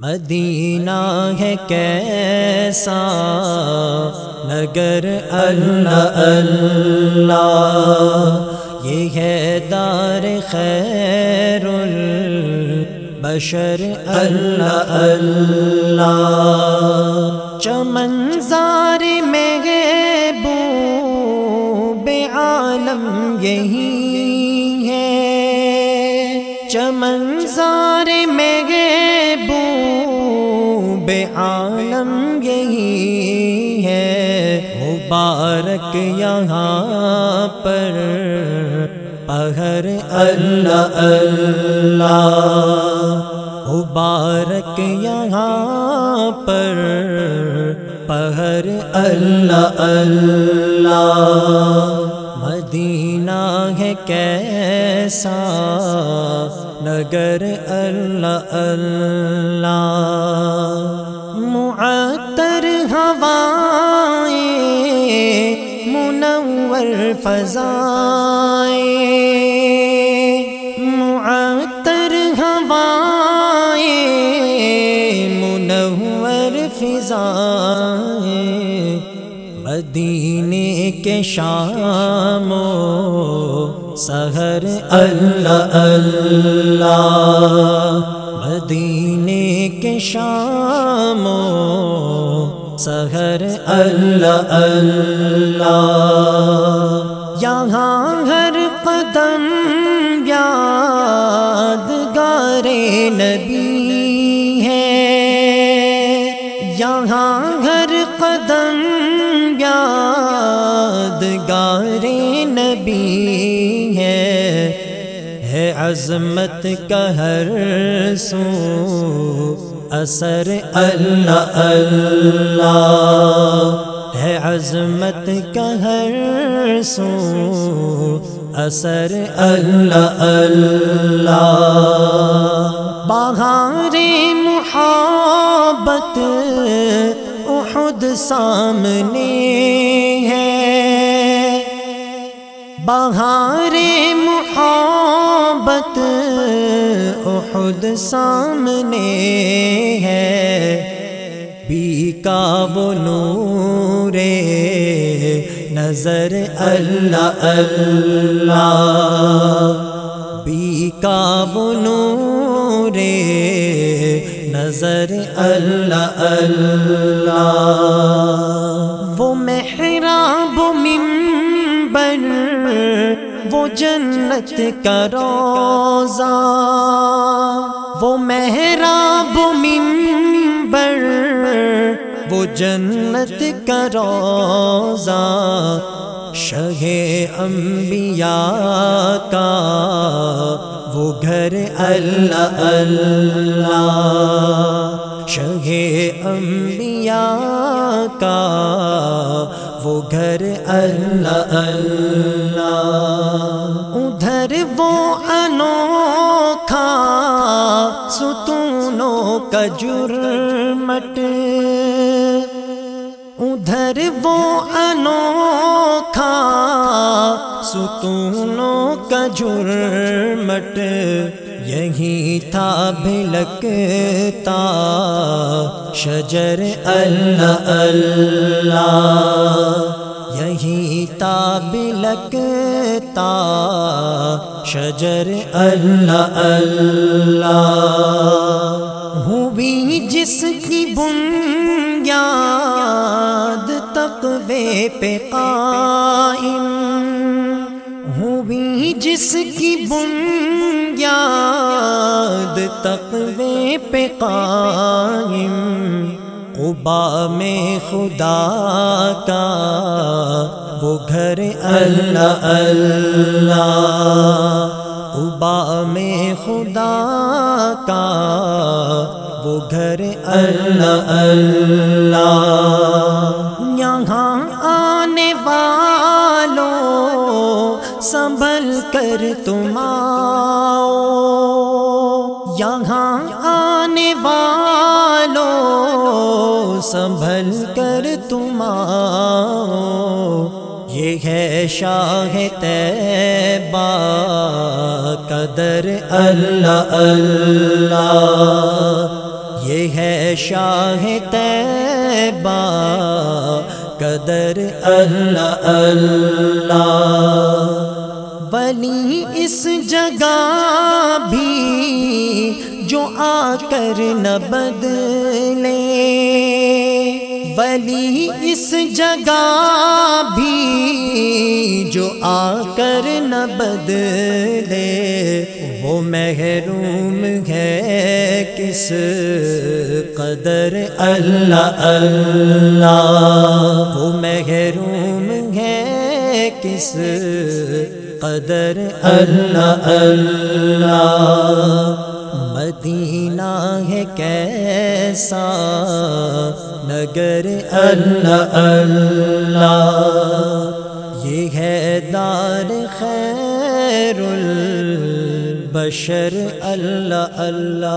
مدینہ ہے کیسا نگر اللہ اللہ۔ یہ ہے دار خیر البشر اللہ اللہ۔ چمنزار میں بو بے عالم یہی ہے۔ چمنزار میں بو مبارک یہاں پر۔ پہر اللہ اللہ۔ مبارک یہاں پر۔ پہر اللہ اللہ۔ مدینہ ہے کیسا؟ نگر اللہ اللہ۔ معطر فضائیں معطر ہوائیں منور فضائیں مدینے کے شام سحر اللہ اللہ مدینے کے شام سحر اللہ اللہ۔ یہاں ہر قدم یادگار نبی ہے۔ یہاں ہر قدم یادگار نبی ہے۔ ہے عظمت کا ہر سو۔ اثر اللہ اللہ ہے عظمت کا ہر سو۔ اثر اللہ اللہ۔ بہار محبت احد سامنے ہے۔ بہار محبت احد سامنے ہے۔ بی کا وہ نور نظر اللہ اللہ۔ بی کا وہ نور نظر اللہ اللہ۔ وہ جنت کا روزہ، وہ محراب ممبر وہ جنت کا روزہ، شہ انبیاء کا، وہ گھر اللہ اللہ۔ شہ انبیاء کا، وہ گھر اللہ اللہ۔ ادھر وہ انوکھا ستونوں کا جرمٹ۔ ادھر وہ انوکھا ستونوں کا جرمٹ۔ یہی تھا بھلکتا شجر اللہ اللہ۔ یہی تا بلکتا شجر اللہ اللہ۔ ہوئی جس کی بنیاد تقوی پہ قائم۔ ہوئی جس کی بنیاد تقوی پہ قائم۔ قبا میں خدا کا، وہ گھر اللہ اللہ۔ قبا میں خدا کا، وہ گھر اللہ اللہ۔ یہاں آنے والوں، سنبھل کر تم آؤ۔ یہاں آنے والوں سنبھل کر تم یہ ہے شاہ تیبا قدر اللہ اللہ۔ یہ ہے شاہ تیبا قدر اللہ اللہ۔ ولی اس جگہ بھی جو آ کر نہ بدلے ولی اس جگہ بھی جو آ کر نہ بدلے، وہ محروم ہے کس قدر؟ اللہ اللہ۔ وہ محروم ہے کس قدر؟ اللہ اللہ۔ مدینہ ہے کیسا؟ نگر اللہ اللہ یہ ہے دار خیر البشر اللہ اللہ۔